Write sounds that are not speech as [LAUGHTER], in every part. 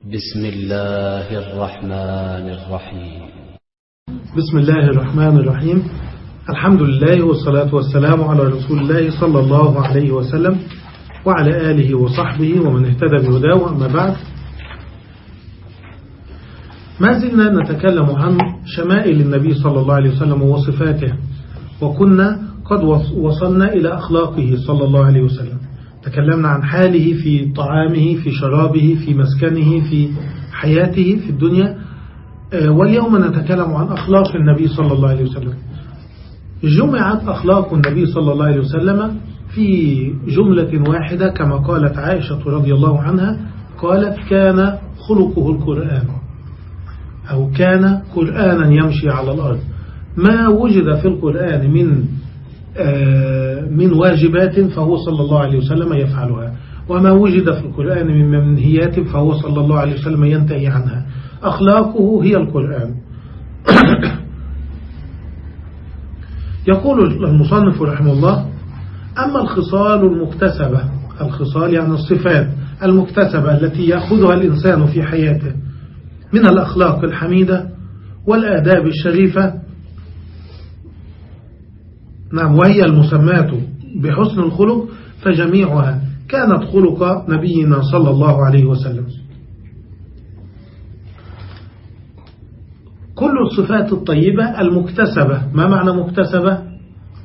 بسم الله الرحمن الرحيم. بسم الله الرحمن الرحيم. الحمد لله والصلاة والسلام على رسول الله صلى الله عليه وسلم وعلى آله وصحبه ومن اهتدى بهداه أما بعد. ما زلنا نتكلم عن شمائل النبي صلى الله عليه وسلم وصفاته وكنا قد وصلنا إلى أخلاقه صلى الله عليه وسلم. تكلمنا عن حاله في طعامه في شرابه في مسكنه في حياته في الدنيا. واليوم نتكلم عن أخلاق النبي صلى الله عليه وسلم. جمعت أخلاق النبي صلى الله عليه وسلم في جملة واحدة كما قالت عائشة رضي الله عنها قالت كان خلقه القرآن. أو كان قرآنا يمشي على الأرض. ما وجد في القرآن من من واجبات فهو صلى الله عليه وسلم يفعلها. وما وجد في القرآن من منهيات فهو صلى الله عليه وسلم ينتهي عنها. أخلاقه هي القرآن. [COUGHS] يقول المصنف رحمه الله أما الخصال المكتسبة الخصال يعني الصفات المكتسبة التي يأخذها الإنسان في حياته من الأخلاق الحميدة والآداب الشريفة نعم وهي المسمات بحسن الخلق فجميعها كانت خلق نبينا صلى الله عليه وسلم. كل الصفات الطيبة المكتسبة ما معنى مكتسبة؟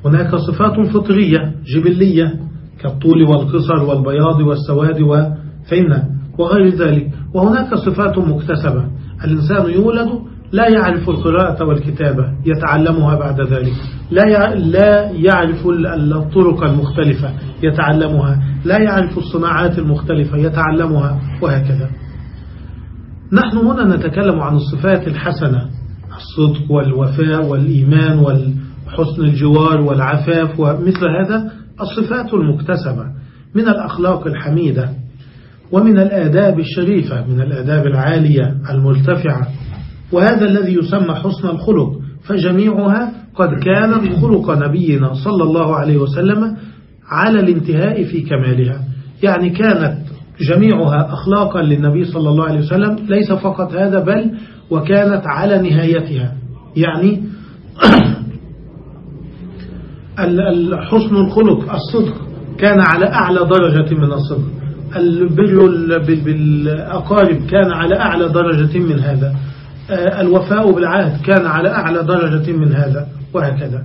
هناك صفات فطرية جبلية كالطول والقصر والبياض والسواد وفينا وغير ذلك. وهناك صفات مكتسبة. الإنسان يولد لا يعرف القراءة والكتابة يتعلمها بعد ذلك. لا لا يعرف الطرق المختلفة يتعلمها. لا يعرف الصناعات المختلفة يتعلمها وهكذا. نحن هنا نتكلم عن الصفات الحسنة الصدق والوفاء والإيمان وحسن الجوار والعفاف ومثل هذا الصفات المكتسبة من الأخلاق الحميدة ومن الآداب الشريفة من الآداب العالية المرتفعة. وهذا الذي يسمى حسن الخلق فجميعها قد كانت خلق نبينا صلى الله عليه وسلم على الانتهاء في كمالها. يعني كانت جميعها أخلاقا للنبي صلى الله عليه وسلم ليس فقط هذا بل وكانت على نهايتها. يعني [COUGHS] حسن الخلق الصدق كان على أعلى درجة من الصدق. البر بالأقارب كان على أعلى درجة من هذا. الوفاء بالعهد كان على أعلى درجة من هذا وهكذا.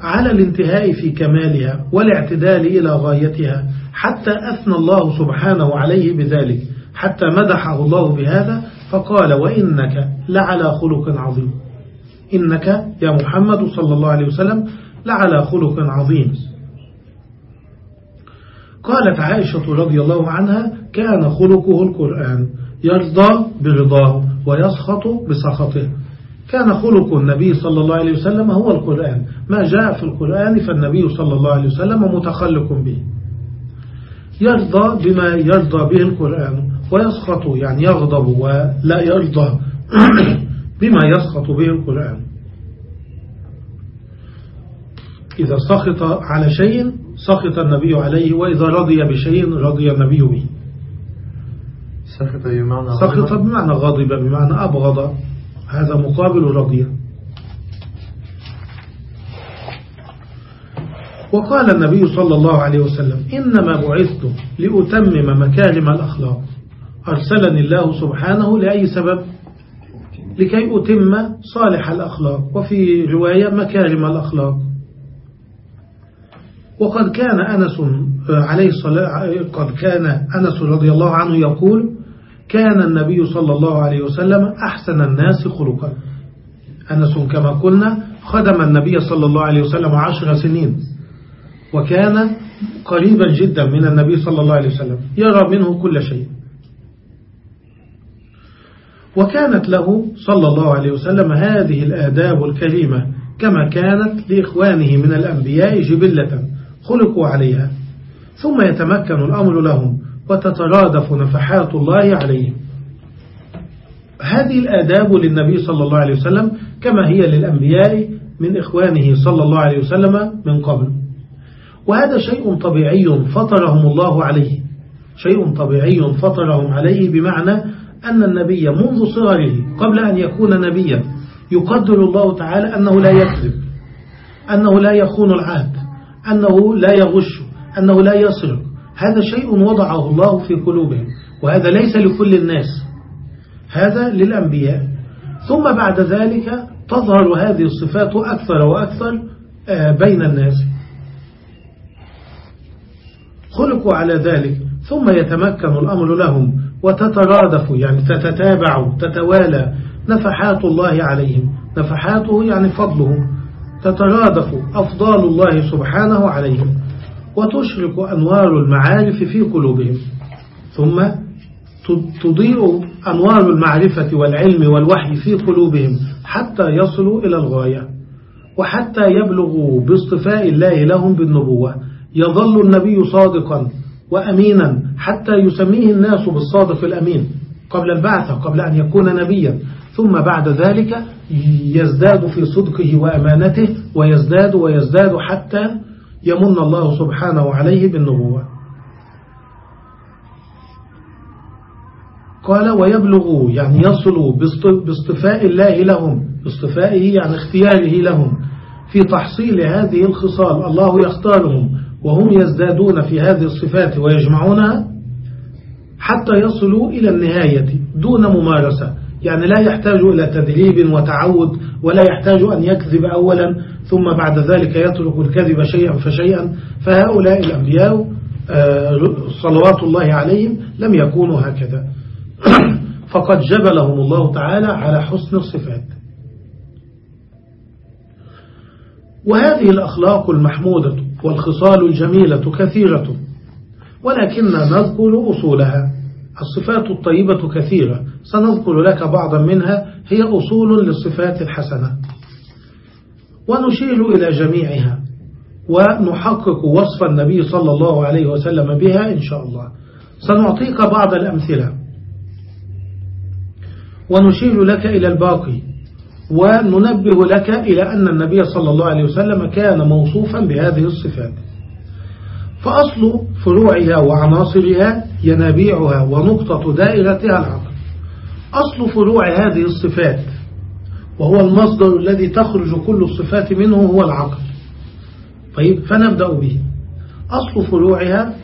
على الانتهاء في كمالها والاعتدال إلى غايتها حتى أثنى الله سبحانه عليه بذلك. حتى مدحه الله بهذا فقال وإنك لعلى خلق عظيم. إنك يا محمد صلى الله عليه وسلم لعلى خلق عظيم. قالت عائشة رضي الله عنها كان خلقه القرآن. يرضى برضاه ويسخط بسخطه. كان خلق النبي صلى الله عليه وسلم هو القرآن. ما جاء في القرآن فالنبي صلى الله عليه وسلم متخلق به. يرضى بما يرضى به القرآن. ويسخط يعني يغضب ولا يرضى [COUGHS] بما يسخط به القرآن. إذا سخط على شيء سخط النبي عليه. وإذا رضي بشيء رضي النبي به. سخط بمعنى سخط بمعنى غضب بمعنى أبغض. هذا مقابل رضي. وقال النبي صلى الله عليه وسلم إنما بعثت لأتمم مكارم الأخلاق. أرسلني الله سبحانه لأي سبب؟ لكي أتم صالح الأخلاق وفي رواية مكارم الأخلاق. وقد كان أنس عليه الصلاة قد كان أنس رضي الله عنه يقول كان النبي صلى الله عليه وسلم أحسن الناس خلقا. أنس كما قلنا خدم النبي صلى الله عليه وسلم عشر سنين. وكان قريبا جدا من النبي صلى الله عليه وسلم. يرى منه كل شيء. وكانت له صلى الله عليه وسلم هذه الآداب الكريمة كما كانت لإخوانه من الأنبياء جبلة خلقوا عليها. ثم يتمكن الأمر لهم. وتترادف نفحات الله عليهم. هذه الآداب للنبي صلى الله عليه وسلم كما هي للأنبياء من إخوانه صلى الله عليه وسلم من قبل. وهذا شيء طبيعي فطرهم الله عليه. شيء طبيعي فطرهم عليه بمعنى أن النبي منذ صغره قبل أن يكون نبيا يقدر الله تعالى أنه لا يكذب أنه لا يخون العهد أنه لا يغش أنه لا يسرق هذا شيء وضعه الله في قلوبهم وهذا ليس لكل الناس هذا للأنبياء. ثم بعد ذلك تظهر هذه الصفات أكثر وأكثر آه، بين الناس. خلقوا على ذلك ثم يتمكن الأمر لهم وتترادف يعني تتتابع تتوالى نفحات الله عليهم. نفحاته يعني فضله. تترادف أفضال الله سبحانه عليهم. وتشرق أنوار المعارف في قلوبهم. ثم تضيء أنوار المعرفة والعلم والوحي في قلوبهم حتى يصلوا إلى الغاية وحتى يبلغوا باصطفاء الله لهم بالنبوة. يظل النبي صادقا وأمينا حتى يسميه الناس بالصادق الأمين قبل البعثة قبل أن يكون نبيا. ثم بعد ذلك يزداد في صدقه وأمانته ويزداد ويزداد حتى يمن الله سبحانه عليه بالنبوة. قال ويبلغوا يعني يصلوا باصطفاء الله لهم باصطفائه يعني اختياره لهم في تحصيل هذه الخصال. الله يختارهم وهم يزدادون في هذه الصفات ويجمعونها حتى يصلوا إلى النهاية دون ممارسة. يعني لا يحتاج إلى تدريب وتعود ولا يحتاج أن يكذب أولا ثم بعد ذلك يترك الكذب شيئا فشيئا. فهؤلاء الأنبياء آه، صلوات الله عليهم لم يكونوا هكذا. [COUGHS] فقد جبلهم الله تعالى على حسن الصفات. وهذه الأخلاق المحمودة والخصال الجميلة كثيرة ولكن نذكر أصولها. الصفات الطيبة كثيرة سنذكر لك بعضا منها هي أصول للصفات الحسنة. ونشير إلى جميعها ونحقق وصف النبي صلى الله عليه وسلم بها إن شاء الله. سنعطيك بعض الأمثلة. ونشير لك إلى الباقي وننبه لك إلى أن النبي صلى الله عليه وسلم كان موصوفا بهذه الصفات. فأصل فروعها وعناصرها ينابيعها ونقطة دائرتها. العقل أصل فروع هذه الصفات وهو المصدر الذي تخرج كل الصفات منه هو العقل. طيب فنبدأ به. أصل فروعها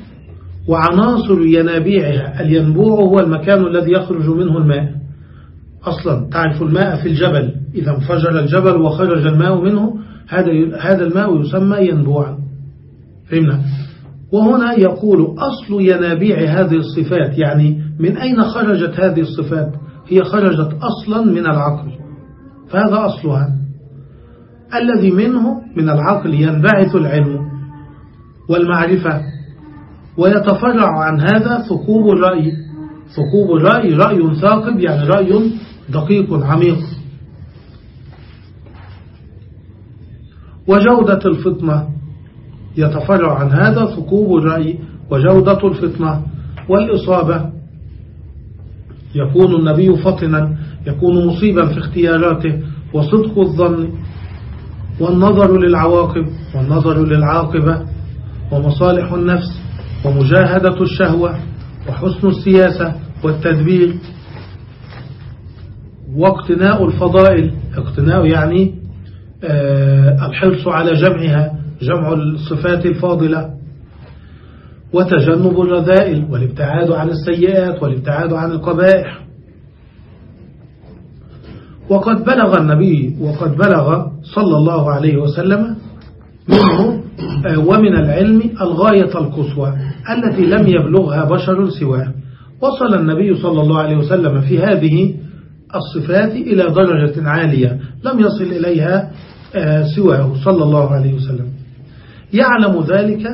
وعناصر ينابيعها الينبوع هو المكان الذي يخرج منه الماء. أصلا تعرف الماء في الجبل إذا انفجر الجبل وخرج الماء منه هذا هذا الماء يسمى ينبوعا. فهمنا؟ وهنا يقول أصل ينابيع هذه الصفات يعني من أين خرجت هذه الصفات؟ هي خرجت أصلا من العقل. فهذا أصلها. الذي منه من العقل ينبعث العلم والمعرفة. ويتفرع عن هذا ثقوب الرأي. ثقوب الرأي رأي ثاقب يعني رأي دقيق عميق. وجودة الفطنة. يتفرع عن هذا ثقوب الرأي وجودة الفطنة والإصابة. يكون النبي فطنا يكون مصيبا في اختياراته وصدق الظن والنظر للعواقب والنظر للعاقبة ومصالح النفس ومجاهدة الشهوة وحسن السياسة والتدبير. واقتناء الفضائل اقتناء يعني آه، الحرص على جمعها جمع الصفات الفاضلة وتجنب الرذائل والابتعاد عن السيئات والابتعاد عن القبائح. وقد بلغ النبي وقد بلغ صلى الله عليه وسلم منه آه، ومن العلم الغاية القصوى التي لم يبلغها بشر سواه. وصل النبي صلى الله عليه وسلم في هذه الصفات إلى درجة عالية لم يصل إليها آه، سواه صلى الله عليه وسلم. يعلم ذلك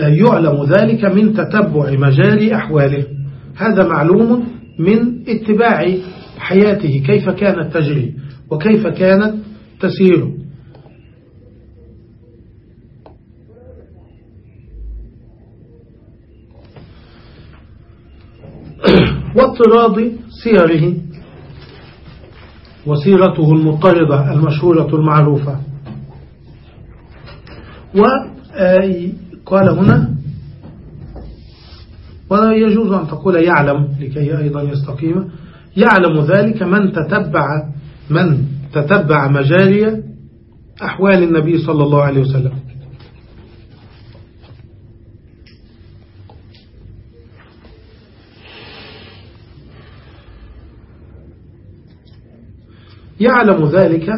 آه، يعلم ذلك من تتبع مجاري أحواله. هذا معلوم من اتباع حياته كيف كانت تجري وكيف كانت تسير. [CLEARS THROAT] واضطراد سيره وسيرته المضطردة المشهورة المعروفة. وقال هنا ويجوز أن تقول يعلم لكي أيضا يستقيم يعلم ذلك من تتبع من تتبع مجاري أحوال النبي صلى الله عليه وسلم. يعلم ذلك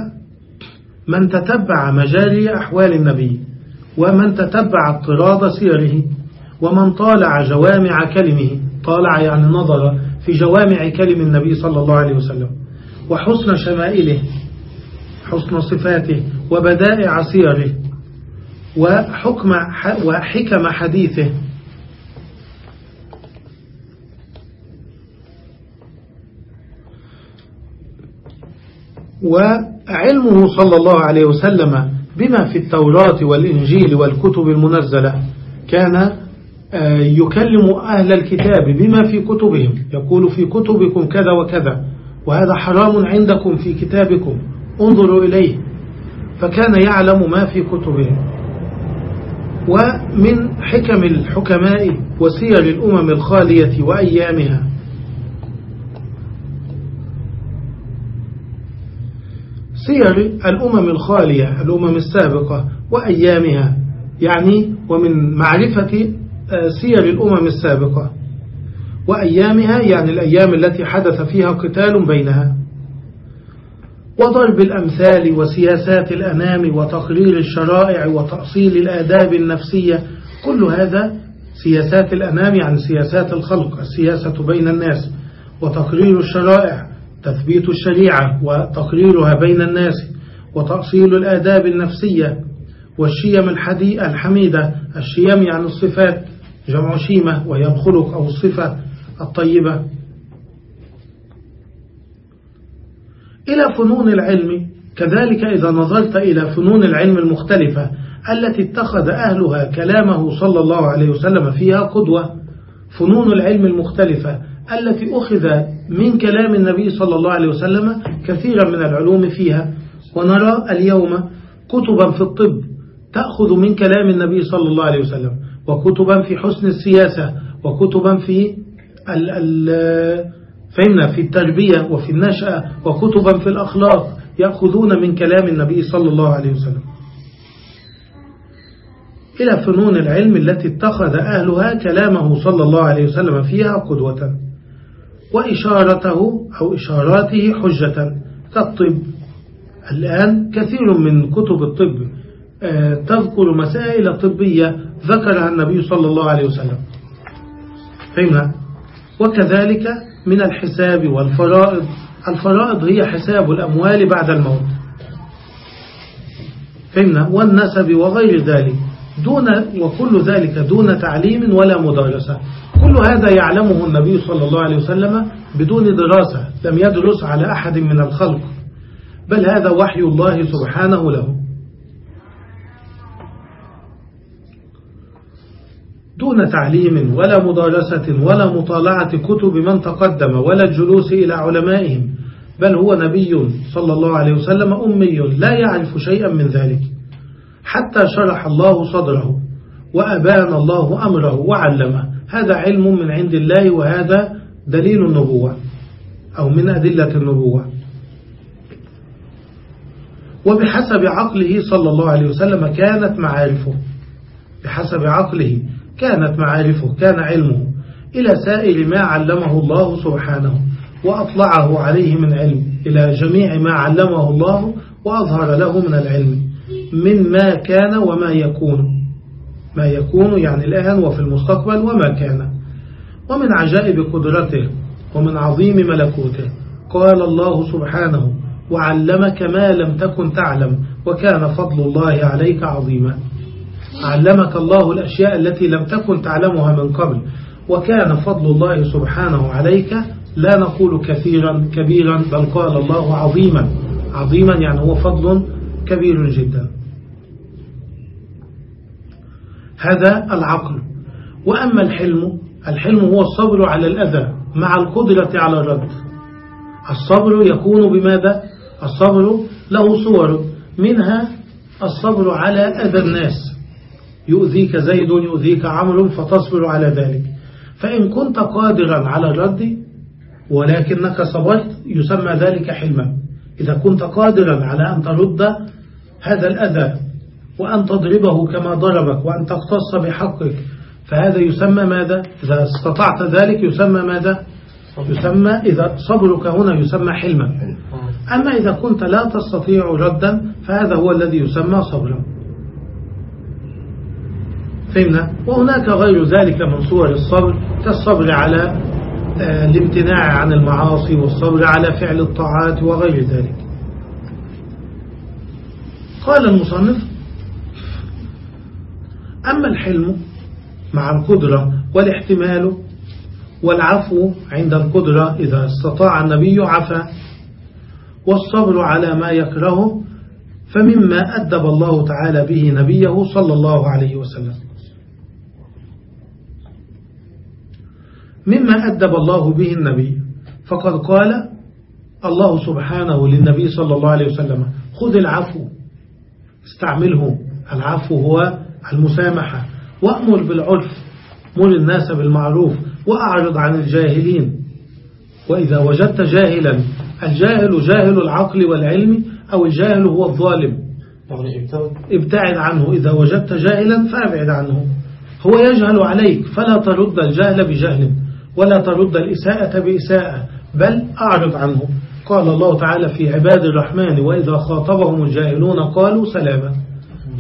من تتبع مجاري أحوال النبي. ومن تتبع اضطراد سيره ومن طالع جوامع كلمه طالع يعني نظر في جوامع كلم النبي صلى الله عليه وسلم وحسن شمائله حسن صفاته وبدائع سيره وحكم وحكم حديثه. وعلمه صلى الله عليه وسلم بما في التوراة والإنجيل والكتب المنزلة كان آه، يكلم أهل الكتاب بما في كتبهم يقول في كتبكم كذا وكذا وهذا حرام عندكم في كتابكم انظروا إليه. فكان يعلم ما في كتبهم. ومن حكم الحكماء وسير الأمم الخالية وأيامها سير الأمم الخالية الأمم السابقة وأيامها. يعني ومن معرفة آه، سير الأمم السابقة. وأيامها يعني الأيام التي حدث فيها قتال بينها. وضرب الأمثال وسياسات الأنام وتقرير الشرائع وتأصيل الآداب النفسية. كل هذا سياسات الأنام يعني سياسات الخلق السياسة بين الناس وتقرير الشرائع. تثبيت الشريعة وتقريرها بين الناس وتأصيل الآداب النفسية والشيم الحميدة الشيم يعني الصفات جمع شيمة وهي الخلق أو الصفة الطيبة. إلى فنون العلم كذلك إذا نظرت إلى فنون العلم المختلفة التي اتخذ أهلها كلامه صلى الله عليه وسلم فيها قدوة فنون العلم المختلفة التي أخذ من كلام النبي صلى الله عليه وسلم كثيرا من العلوم فيها. ونرى اليوم كتبا في الطب تأخذ من كلام النبي صلى الله عليه وسلم وكتبا في حسن السياسة وكتبا في ال ال فهمنا في التربية وفي النشأة وكتبا في الأخلاق يأخذون من كلام النبي صلى الله عليه وسلم. إلى فنون العلم التي اتخذ أهلها كلامه صلى الله عليه وسلم فيها قدوة. وإشارته أو إشاراته حجة. كالطب الآن كثير من كتب الطب آه، تذكر مسائل طبية ذكرها النبي صلى الله عليه وسلم. فهمنا؟ وكذلك من الحساب والفرائض. الفرائض هي حساب الأموال بعد الموت. فهمنا؟ والنسب وغير ذلك. دون وكل ذلك دون تعليم ولا مدارسة كل هذا يعلمه النبي صلى الله عليه وسلم بدون دراسة لم يدرس على أحد من الخلق. بل هذا وحي الله سبحانه له. دون تعليم ولا مدارسة ولا مطالعة كتب من تقدم ولا الجلوس إلى علمائهم بل هو نبي صلى الله عليه وسلم أمي لا يعرف شيئا من ذلك. حتى شرح الله صدره وأبان الله أمره وعلمه. هذا علم من عند الله وهذا دليل النبوة أو من أدلة النبوة. وبحسب عقله صلى الله عليه وسلم كانت معارفه. بحسب عقله كانت معارفه كان علمه إلى سائر ما علمه الله سبحانه وأطلعه عليه من علم إلى جميع ما علمه الله وأظهر له من العلم. مما كان وما يكون. ما يكون يعني الآن وفي المستقبل وما كان. ومن عجائب قدرته ومن عظيم ملكوته. قال الله سبحانه وعلمك ما لم تكن تعلم وكان فضل الله عليك عظيما. علمك الله الأشياء التي لم تكن تعلمها من قبل وكان فضل الله سبحانه عليك. لا نقول كثيرا كبيرا بل قال الله عظيما. عظيما يعني هو فضل كبير جدا. هذا العقل. وأما الحلم الحلم هو الصبر على الأذى مع القدرة على الرد. الصبر يكون بماذا؟ الصبر له صور. منها الصبر على أذى الناس. يؤذيك زيد يؤذيك عمرو فتصبر على ذلك. فإن كنت قادرا على الرد ولكنك صبرت يسمى ذلك حلما. إذا كنت قادرا على أن ترد هذا الأذى وأن تضربه كما ضربك وأن تقتص بحقك. فهذا يسمى ماذا؟ إذا استطعت ذلك يسمى ماذا؟ يسمى إذا صبرك هنا يسمى حلما. أما إذا كنت لا تستطيع ردا فهذا هو الذي يسمى صبرا. فهمنا؟ وهناك غير ذلك من صور الصبر كالصبر على آه، الامتناع عن المعاصي والصبر على فعل الطاعات وغير ذلك. قال المصنف أما الحلم مع القدرة والاحتمال والعفو عند القدرة إذا استطاع النبي عفا والصبر على ما يكرهه فمما أدب الله تعالى به نبيه صلى الله عليه وسلم. مما أدب الله به النبي فقد قال الله سبحانه للنبي صلى الله عليه وسلم خذ العفو استعمله العفو هو المسامحة. وأمر بالعرف مر الناس بالمعروف وأعرض عن الجاهلين. وإذا وجدت جاهلا الجاهل جاهل العقل والعلم أو الجاهل هو الظالم. يعني ابتعد عنه. إذا وجدت جاهلا فأبعد عنه. هو يجهل عليك فلا ترد الجهل بجهل ولا ترد الإساءة بإساءة بل أعرض عنه. قال الله تعالى في عباد الرحمن وإذا خاطبهم الجاهلون قالوا سلاما.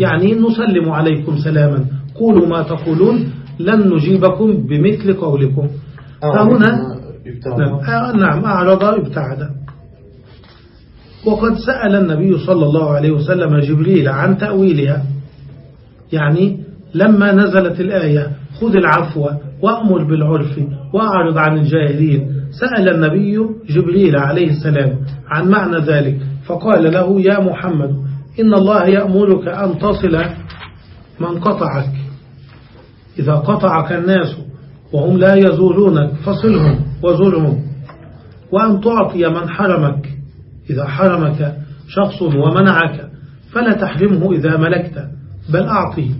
يعني نسلم عليكم سلاما. قولوا ما تقولون لن نجيبكم بمثل قولكم. فهنا نعم, آه، نعم أعرض ابتعد. وقد سأل النبي صلى الله عليه وسلم جبريل عن تأويلها. يعني لما نزلت الآية خذ العفو وأمر بالعرف وأعرض عن الجاهلين. سأل النبي جبريل عليه السلام عن معنى ذلك. فقال له يا محمد إن الله يأمرك أن تصل من قطعك. إذا قطعك الناس وهم لا يزورونك فصلهم وزرهم وأن تعطي من حرمك. إذا حرمك شخص ومنعك فلا تحرمه إذا ملكت بل أعطيه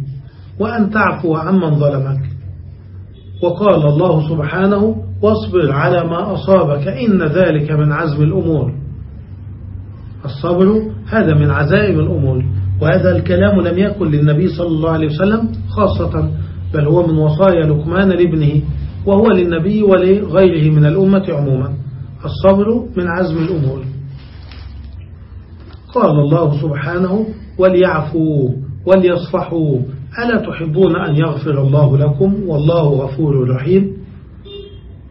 وأن تعفو عمن ظلمك. وقال الله سبحانه واصبر على ما أصابك إن ذلك من عزم الأمور. الصبر هذا من عزائم الأمور وهذا الكلام لم يكن للنبي صلى الله عليه وسلم خاصة بل هو من وصايا لقمان لابنه وهو للنبي ولغيره من الأمة عموما. الصبر من عزم الأمور. قال الله سبحانه وليعفوا وليصفحوا ألا تحبون أن يغفر الله لكم؟ والله غفور رحيم.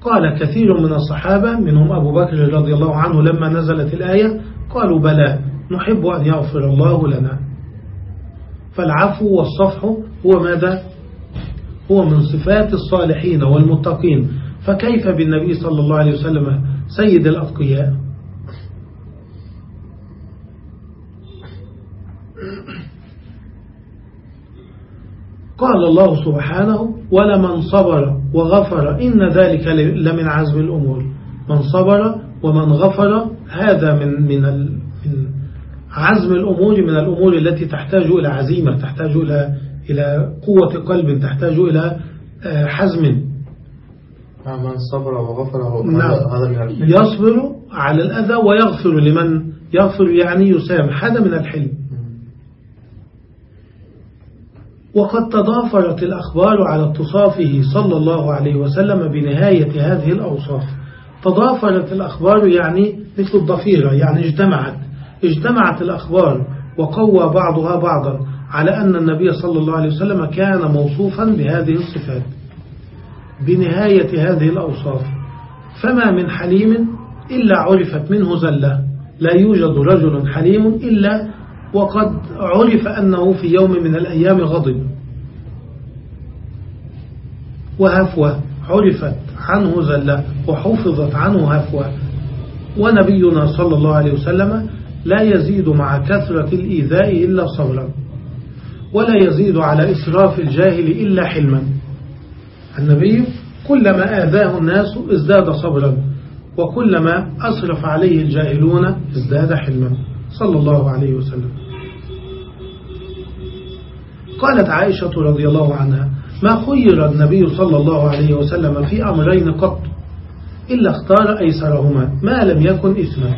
قال كثير من الصحابة منهم أبو بكر رضي الله عنه لما نزلت الآية قالوا بلى نحب أن يغفر الله لنا. فالعفو والصفح هو ماذا؟ هو من صفات الصالحين والمتقين. فكيف بالنبي صلى الله عليه وسلم سيد الأتقياء؟ قال الله سبحانه ولمن صبر وغفر إن ذلك لمن عزم الأمور. من صبر ومن غفر هذا من من من عزم الأمور من الأمور التي تحتاج إلى عزيمة تحتاج إلى إلى قوة قلب تحتاج إلى آه، حزم. من صبر وغفر نعم. هذا يصبر على الأذى ويغفر لمن يغفر يعني يسامح هذا من الحلم. وقد تضافرت الأخبار على اتصافه صلى الله عليه وسلم بنهاية هذه الأوصاف. تضافرت الأخبار يعني مثل الضفيرة يعني اجتمعت. اجتمعت الأخبار وقوى بعضها بعضا على أن النبي صلى الله عليه وسلم كان موصوفا بهذه الصفات بنهاية هذه الأوصاف. فما من حليم إلا عرفت منه زلة. لا يوجد رجل حليم إلا وقد عرف أنه في يوم من الأيام غضب. وهفوة. عرفت عنه زلة وحفظت عنه هفوة. ونبينا صلى الله عليه وسلم لا يزيد مع كثرة الإيذاء إلا صبرا ولا يزيد على إسراف الجاهل إلا حلما. النبي كلما آذاه الناس ازداد صبرا وكلما أسرف عليه الجاهلون ازداد حلما. صلى الله عليه وسلم. قالت عائشة رضي الله عنها ما خير النبي صلى الله عليه وسلم في أمرين قط إلا اختار أيسرهما ما لم يكن إثما.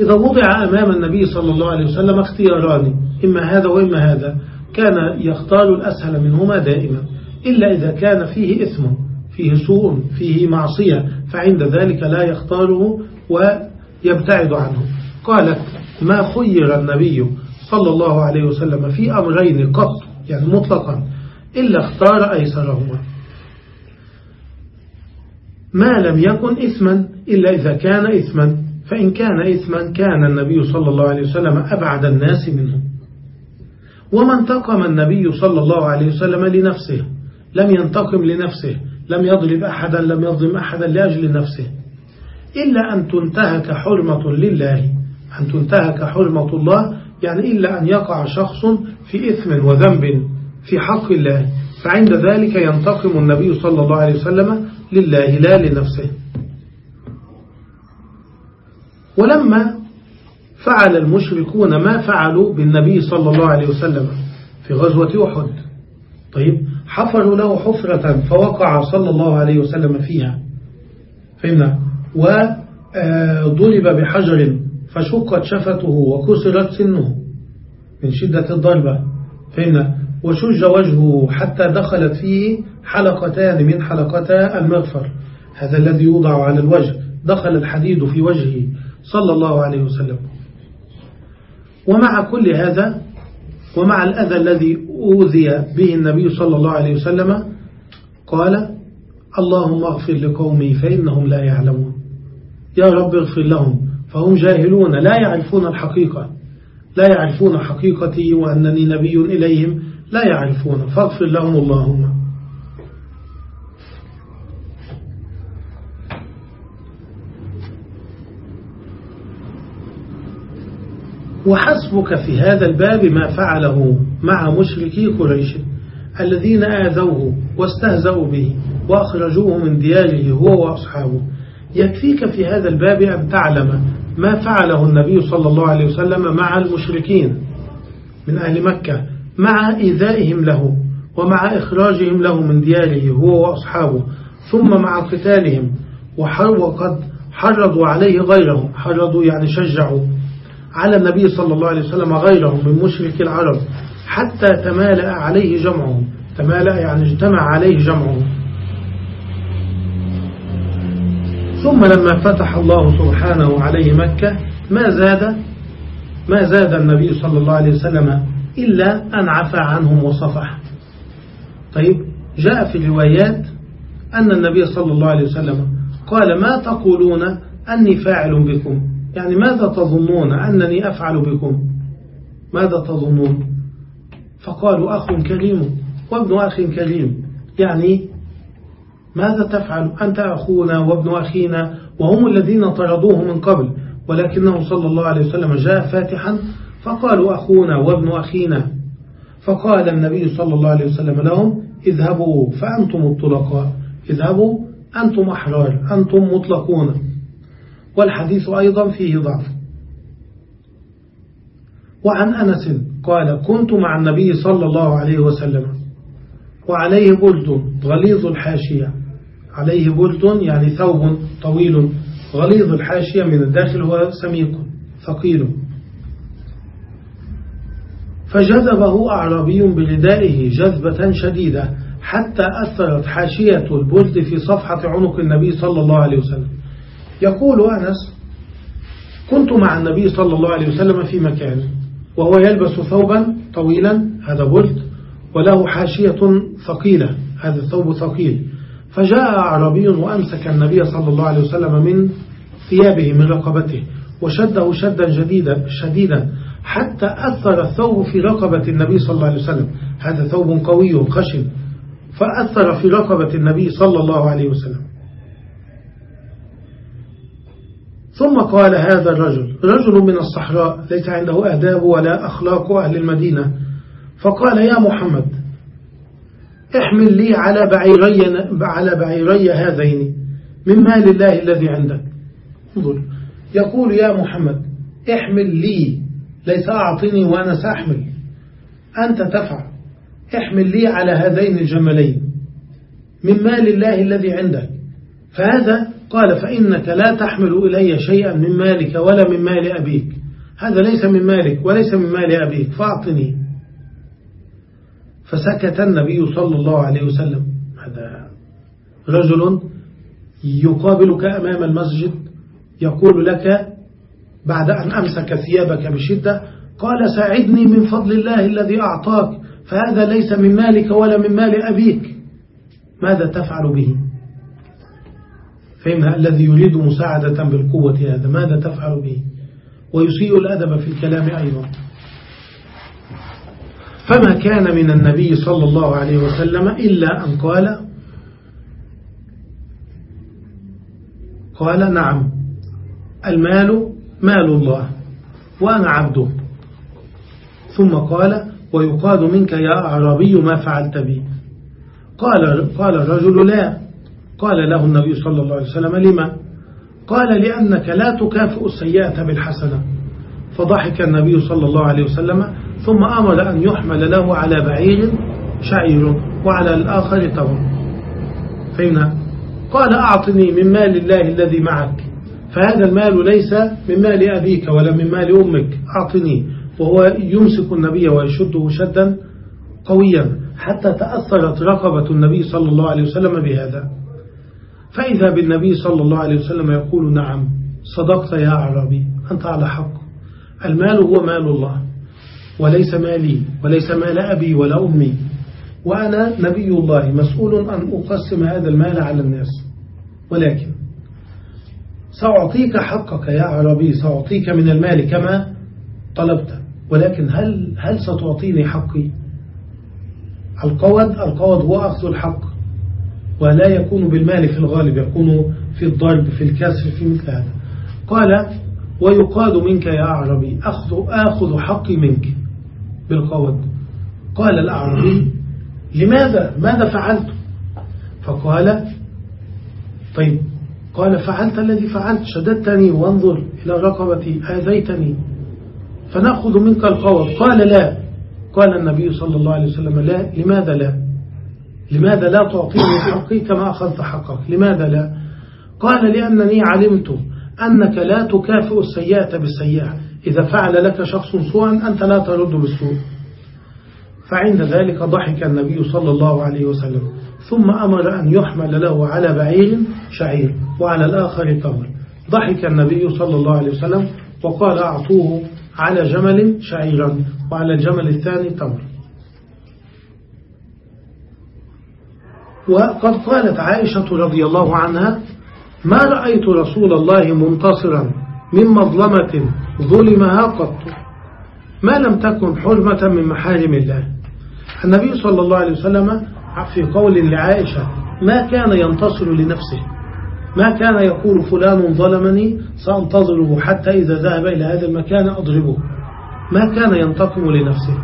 إذا وضع أمام النبي صلى الله عليه وسلم اختياران إما هذا وإما هذا كان يختار الأسهل منهما دائما إلا إذا كان فيه إثم فيه سوء فيه معصية فعند ذلك لا يختاره ويبتعد عنه. قالت ما خير النبي صلى الله عليه وسلم في أمرين قط؟ يعني مطلقا إلا اختار أيسرهما ما لم يكن إثما إلا إذا كان إثما فإن كان إثما كان النبي صلى الله عليه وسلم أبعد الناس منه. وما انتقم النبي صلى الله عليه وسلم لنفسه لم ينتقم لنفسه لم يضرب أحدا لم يظلم أحدا لأجل نفسه. إلا أن تنتهك حرمة لله أن تنتهك حرمة الله يعني إلا أن يقع شخص في إثم وذنب في حق الله فعند ذلك ينتقم النبي صلى الله عليه وسلم لله لا لنفسه. ولما فعل المشركون ما فعلوا بالنبي صلى الله عليه وسلم في غزوة أحد. طيب حفروا له حفرة فوقع صلى الله عليه وسلم فيها. فهمنا؟ وضرب بحجر فشقت شفته وكسرت سنه من شدة الضربة. فهمنا وشج وجهه حتى دخلت فيه حلقتان من حلقتا المغفر. هذا الذي يوضع على الوجه. دخل الحديد في وجهه صلى الله عليه وسلم. ومع كل هذا ومع الأذى الذي أوذي به النبي صلى الله عليه وسلم قال اللهم اغفر لقومي فإنهم لا يعلمون. يا رب اغفر لهم. فهم جاهلون لا يعرفون الحقيقة. لا يعرفون حقيقتي وأنني نبي إليهم. لا يعرفون. فاغفر لهم اللهم. وحسبك في هذا الباب ما فعله مع مشركي قريش الذين آذوه واستهزأوا به وأخرجوه من دياره هو وأصحابه. يكفيك في هذا الباب أن تعلم ما فعله النبي صلى الله عليه وسلم مع المشركين من أهل مكة مع إيذائهم له ومع إخراجهم له من دياره هو وأصحابه ثم مع قتالهم وقد حرضوا عليه غيرهم حرضوا يعني شجعوا على النبي صلى الله عليه وسلم غيرهم من مشرك العرب حتى تمالأ عليه جمعهم تمالأ يعني اجتمع عليه جمعهم. ثم لما فتح الله سبحانه عليه مكة ما زاد ما زاد النبي صلى الله عليه وسلم إلا أن عفى عنهم وصفح. طيب جاء في الروايات أن النبي صلى الله عليه وسلم قال ما تقولون أني فاعل بكم؟ يعني ماذا تظنون أنني أفعل بكم؟ ماذا تظنون؟ فقالوا أخ كريم وابن أخ كريم. يعني ماذا تفعل أنت أخونا وابن أخينا وهم الذين طردوه من قبل؟ ولكنه صلى الله عليه وسلم جاء فاتحا فقالوا أخونا وابن أخينا. فقال النبي صلى الله عليه وسلم لهم اذهبوا فأنتم الطلقاء. اذهبوا أنتم أحرار أنتم مطلقون. والحديث أيضا فيه ضعف. وعن أنس قال كنت مع النبي صلى الله عليه وسلم وعليه بلد غليظ الحاشية. عليه بلد يعني ثوب طويل غليظ الحاشية من الداخل هو سميق ثقيل. فجذبه أعرابي بردائه جذبة شديدة حتى أثرت حاشية البلد في صفحة عنق النبي صلى الله عليه وسلم. يقول أنس كنت مع النبي صلى الله عليه وسلم في مكان وهو يلبس ثوبا طويلا هذا بلد وله حاشية ثقيلة هذا الثوب ثقيل. فجاء أعرابي وأمسك النبي صلى الله عليه وسلم من ثيابه من رقبته وشده شدا جديدا شديدا حتى أثر الثوب في رقبة النبي صلى الله عليه وسلم. هذا ثوب قوي خشن فأثر في رقبة النبي صلى الله عليه وسلم. ثم قال هذا الرجل رجل من الصحراء ليس عنده أداب ولا أخلاق أهل المدينة. فقال يا محمد احمل لي على بعيري, على بعيري هذين من مال الله الذي عندك. انظر. يقول يا محمد احمل لي ليس أعطني وأنا سأحمل. أنت تفعل. احمل لي على هذين الجملين من مال الله الذي عندك. فهذا قال فإنك لا تحمل إلي شيئا من مالك ولا من مال أبيك. هذا ليس من مالك وليس من مال أبيك فأعطني. فسكت النبي صلى الله عليه وسلم. هذا رجل يقابلك أمام المسجد يقول لك بعد أن أمسك ثيابك بشدة قال ساعدني من فضل الله الذي أعطاك فهذا ليس من مالك ولا من مال أبيك. ماذا تفعل به؟ فإن الذي يريد مساعدة بالقوة هذا ماذا تفعل به؟ ويسيء الأدب في الكلام أيضا. فما كان من النبي صلى الله عليه وسلم إلا أن قال قال نعم المال مال الله وأنا عبده. ثم قال ويقاد منك يا أعرابي ما فعلت بي. قال قال الرجل لا. قال له النبي صلى الله عليه وسلم لما؟ قال لأنك لا تكافئ السيئة بالحسنة. فضحك النبي صلى الله عليه وسلم ثم أمر أن يحمل له على بعير شعير وعلى الآخر تمر فهمنا قال أعطني من مال الله الذي معك. فهذا المال ليس من مال أبيك ولا من مال أمك. أعطني. وهو يمسك النبي ويشده شدا قويا حتى تأثرت رقبة النبي صلى الله عليه وسلم بهذا. فإذا بالنبي صلى الله عليه وسلم يقول نعم صدقت يا عربي أنت على حق. المال هو مال الله. وليس مالي وليس مال أبي ولا أمي. وأنا نبي الله مسؤول أن أقسم هذا المال على الناس. ولكن سأعطيك حقك يا عربي سأعطيك من المال كما طلبت. ولكن هل هل ستعطيني حقي؟ القود القود هو أخذ الحق. ولا يكون بالمال في الغالب يكون في الضرب في الكسر في مثل هذا. قال ويقاد منك يا أعربي أخذ, آخذ حقي منك. بالقود قال الأعربي لماذا؟ ماذا فعلت؟ فقال طيب قال فعلت الذي فعلت شددتني وانظر إلى رقبتي آذيتني فنأخذ منك القول. قال لا. قال النبي صلى الله عليه وسلم لا. لماذا لا؟ لماذا لا تعطيني حقي كما أخذت حقك؟ لماذا لا؟ قال لأنني علمت أنك لا تكافئ السيئة بالسيئة. إذا فعل لك شخص سوءا أنت لا ترد بالسوء. فعند ذلك ضحك النبي صلى الله عليه وسلم. ثم أمر أن يحمل له على بعير شعير وعلى الآخر تمر. ضحك النبي صلى الله عليه وسلم وقال أعطوه على جمل شعيرا وعلى الجمل الثاني تمر. وقد قالت عائشة رضي الله عنها ما رأيت رسول الله منتصرا من مظلمة ظلمها قط. ما لم تكن حرمة من محارم الله. النبي صلى الله عليه وسلم في قول لعائشة ما كان ينتصر لنفسه؟ ما كان يقول فلان ظلمني؟ سأنتظره حتى إذا ذهب إلى هذا المكان أضربه. ما كان ينتقم لنفسه.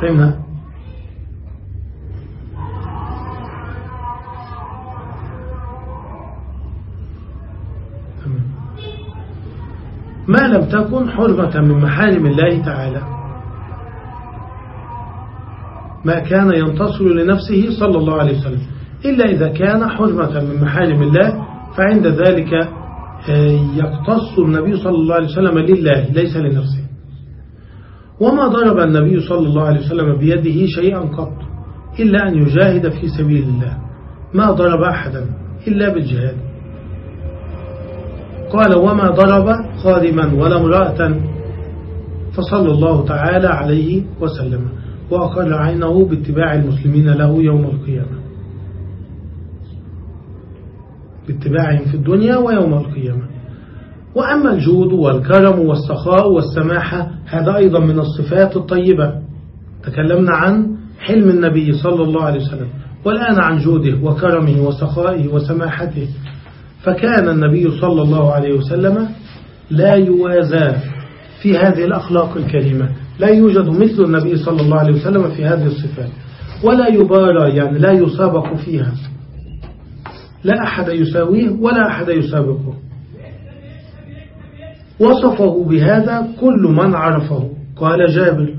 فهمنا؟ ما لم تكن حرمة من محارم الله تعالى. ما كان ينتصر لنفسه صلى الله عليه وسلم. إلا إذا كان حرمة من محارم الله فعند ذلك آه، يقتص النبي صلى الله عليه وسلم لله ليس لنفسه. وما ضرب النبي صلى الله عليه وسلم بيده شيئا قط إلا أن يجاهد في سبيل الله. ما ضرب أحدا إلا بالجهاد. قال وما ضرب خادما ولا امرأة فصلى الله تعالى عليه وسلم وأقر عينه باتباع المسلمين له يوم القيامة. باتباعهم في الدنيا ويوم القيامة. وأما الجود والكرم والسخاء والسماحة هذا أيضا من الصفات الطيبة. تكلمنا عن حلم النبي صلى الله عليه وسلم والآن عن جوده وكرمه وسخائه وسماحته. فكان النبي صلى الله عليه وسلم لا يوازى في هذه الأخلاق الكريمة. لا يوجد مثل النبي صلى الله عليه وسلم في هذه الصفات. ولا يبارى يعني لا يسابق فيها. لا أحد يساويه ولا أحد يسابقه. وصفه بهذا كل من عرفه. قال جابر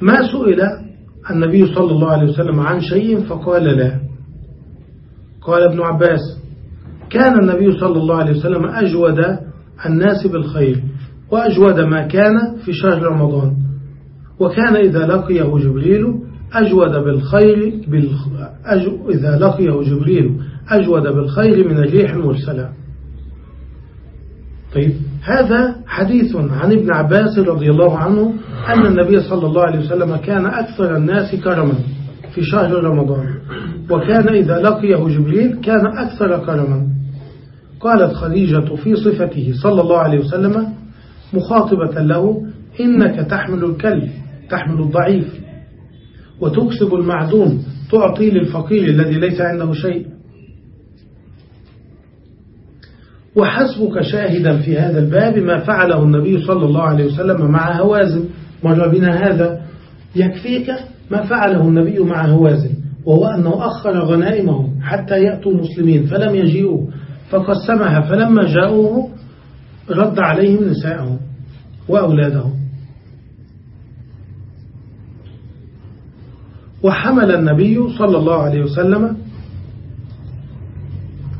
ما سئل النبي صلى الله عليه وسلم عن شيء فقال لا. قال ابن عباس كان النبي صلى الله عليه وسلم أجود الناس بالخير وأجود ما كان في شهر رمضان. وكان إذا لقيه جبريل أجود بالخير بالخ... أج... إذا لقيه جبريل أجود بالخير من الريح المرسلة. طيب هذا حديث عن ابن عباس رضي الله عنه أن النبي صلى الله عليه وسلم كان أكثر الناس كرما. في شهر رمضان. وكان إذا لقيه جبريل كان أكثر كرما. قالت خديجة في صفته صلى الله عليه وسلم مخاطبة له إنك تحمل الكلب تحمل الضعيف. وتكسب المعدوم تعطي للفقير الذي ليس عنده شيء. وحسبك شاهدا في هذا الباب ما فعله النبي صلى الله عليه وسلم مع هوازن. مر بنا هذا. يكفيك ما فعله النبي مع هوازن وهو أنه أخر غنائمهم حتى يأتوا مسلمين فلم يجيئوا فقسمها فلما جاءوه رد عليهم نساءهم وأولادهم. وحمل النبي صلى الله عليه وسلم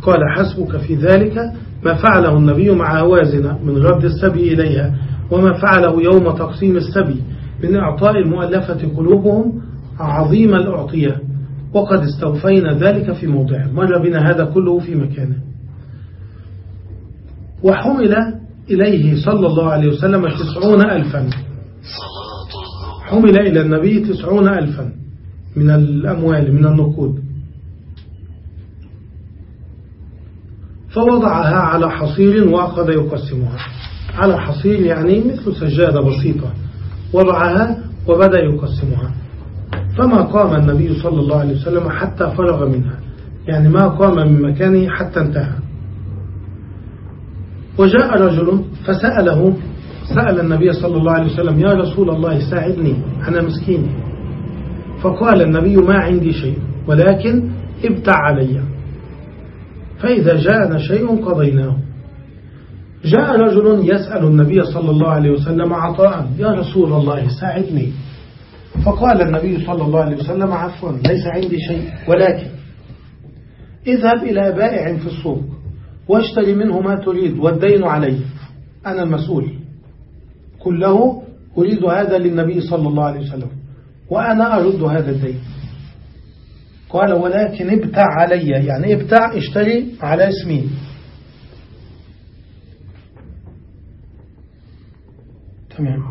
قال حسبك في ذلك. ما فعله النبي مع هوازن من رد السبي إليها وما فعله يوم تقسيم السبي من إعطاء المؤلفة قلوبهم عظيم الأعطية. وقد استوفينا ذلك في موضعه. مر بنا هذا كله في مكانه. وحمل إليه صلى الله عليه وسلم تسعون ألفا. حمل إلى النبي تسعون ألفا. من الأموال من النقود. فوضعها على حصير وأخذ يقسمها. على حصير يعني مثل سجادة بسيطة. وضعها وبدأ يقسمها. فما قام النبي صلى الله عليه وسلم حتى فرغ منها. يعني ما قام من مكانه حتى انتهى. وجاء رجل فسأله سأل النبي صلى الله عليه وسلم يا رسول الله ساعدني أنا مسكين. فقال النبي ما عندي شيء ولكن ابتع علي. فإذا جاءنا شيء قضيناه. جاء رجل يسأل النبي صلى الله عليه وسلم عطاء يا رسول الله ساعدني. فقال النبي صلى الله عليه وسلم عفوا ليس عندي شيء ولكن اذهب إلى بائع في السوق واشتري منه ما تريد والدين علي أنا المسؤول. كله أريد هذا للنبي صلى الله عليه وسلم وأنا أرد هذا الدين. قال ولكن ابتع علي. يعني ابتع اشتري على اسمي. تمام.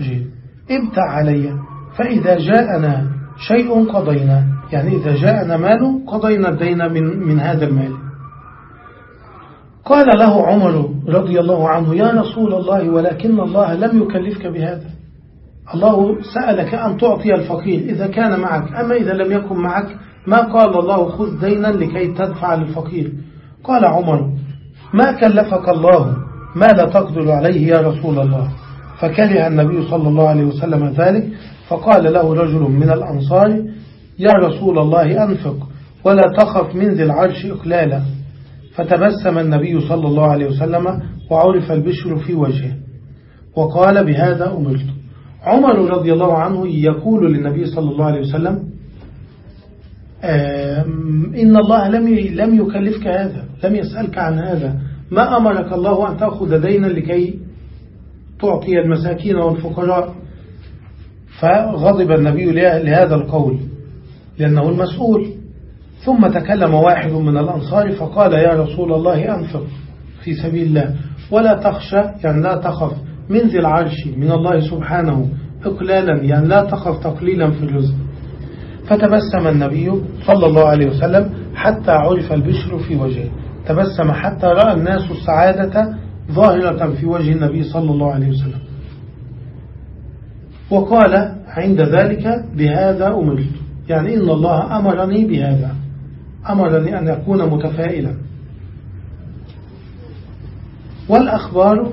جيد. ابتع علي. فإذا جاءنا شيء قضينا يعني إذا جاءنا مال قضينا الدين من, من هذا المال. قال له عمر رضي الله عنه يا رسول الله ولكن الله لم يكلفك بهذا. الله سألك أن تعطي الفقير إذا كان معك. أما إذا لم يكن معك ما قال الله خذ دينا لكي تدفع للفقير؟ قال عمر ما كلفك الله ما لا تقدر عليه يا رسول الله؟ فكره النبي صلى الله عليه وسلم ذلك فقال له رجل من الأنصار يا رسول الله أنفق ولا تخف من ذي العرش إقلالا. فتبسم النبي صلى الله عليه وسلم وعرف البشر في وجهه. وقال بهذا أمرت. عمر رضي الله عنه يقول للنبي صلى الله عليه وسلم إن الله لم لم يكلفك هذا لم يسألك عن هذا. ما أمرك الله أن تأخذ دينا لكي تعطي المساكين والفقراء؟ فغضب النبي لهذا القول لأنه المسؤول. ثم تكلم واحد من الأنصار فقال يا رسول الله أنفق في سبيل الله ولا تخشى يعني لا تخف من ذي العرش من الله سبحانه إقلالا يعني لا تخف تقليلا في الرزق. فتبسم النبي صلى الله عليه وسلم حتى عرف البشر في وجهه. تبسم حتى رأى الناس السعادة ظاهرة في وجه النبي صلى الله عليه وسلم. وقال عند ذلك بهذا أمرت. يعني إن الله أمرني بهذا. أمرني أن أكون متفائلا. والأخبار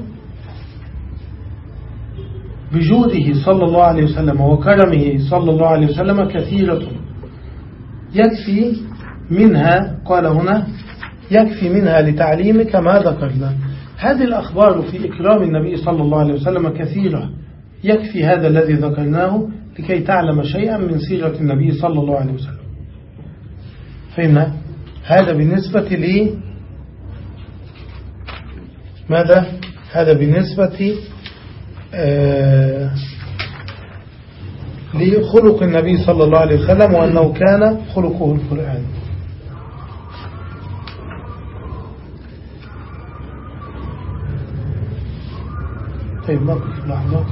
بجوده صلى الله عليه وسلم وكرمه صلى الله عليه وسلم كثيرة. يكفي منها قال هنا يكفي منها لتعليمك ما ذكرنا. هذه الأخبار في إكرام النبي صلى الله عليه وسلم كثيرة. يكفي هذا الذي ذكرناه لكي تعلم شيئا من سيرة النبي صلى الله عليه وسلم. فهمنا هذا بالنسبة لي ماذا؟ هذا بالنسبة لخلق النبي صلى الله عليه وسلم وأنه كان خلقه القرآن. طيب نقف لحظة